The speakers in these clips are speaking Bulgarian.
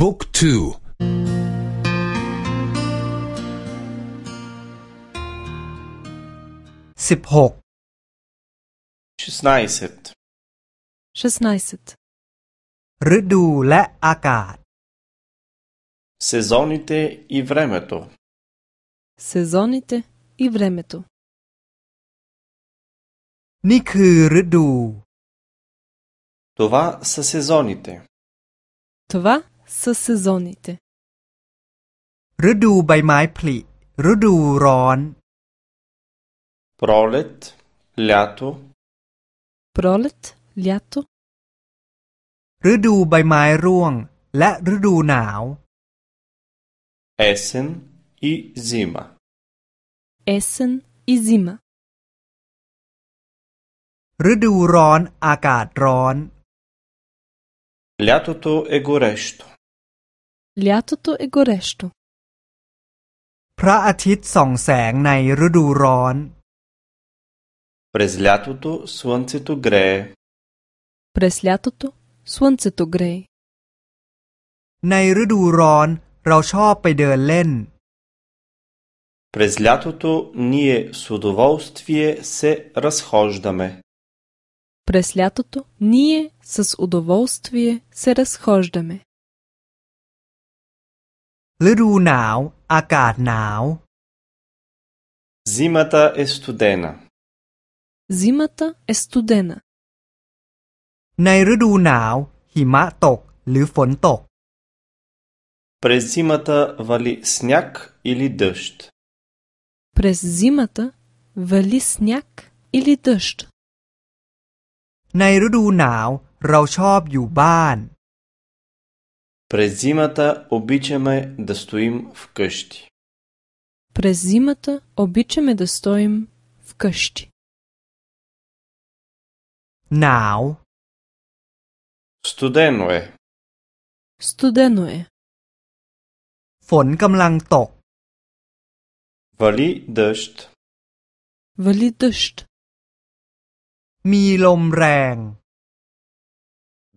บุ๊กทูสิบหก 16. 16. ฤดูและอากาศ Сезоните и времето. Сезоните и времето. นี่คือฤดู Това са сезоните. Това са сезоните. ฤดูใบไม้ผลิฤดูร้อน Пролет, лято, Пролет, лято, ฤดูใบไม้ร่วง และฤดูหนาว есен и зима. есен и зима. ฤดูร้อนอากาศร้อน Лятото е горещо. Лятото е горещо. พระอาทิตย์ส่องแสงในฤดูร้อน През лятото слънцето грее. През лятото слънцето грее. ในฤดูร้อนเราชอบไปเดินเล่น През лятото ние с удоволствие се разхождаме. През лятото ние с удоволствие се разхождаме. ฤดูหนาว อากาศหนาว Зимата е студена. Зимата е студена. ในฤดูหนาว หิมะตกหรือฝนตก През зимата вали сняг или дъжд. През зимата вали сняг или дъжд. ในฤดูหนาวเราชอบอยู่บ้าน През зимата обичаме да стоим вкъщи. През зимата обичаме да стоим вкъщи. หนาว Студено е. Студено е. ฝนกำลังตก Вали дъжд. Вали дъжд. มีลมแรง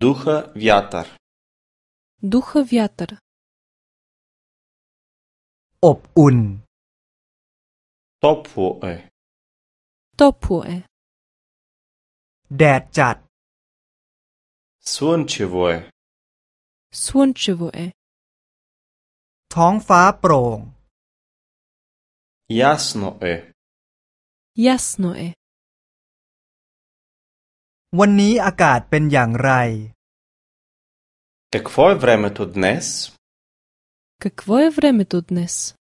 Духа вятър. Духа вятър. อบอุ่น Топло е. Топло е. แดดจัด Слънчево е. Слънчево е. ท้องฟ้าโปร่ง Ясно е. Ясно е. วันนี้อากาศเป็นอย่างไร Какво е времето днес? Какво е времето днес?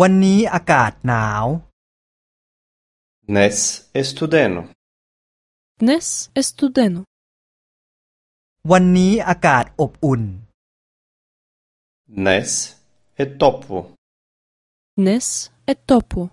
วันนี้อากาศหนาว Днес е студено. Днес е студено. วันนี้อากาศอบอุ่น Днес е топло. Днес е топло.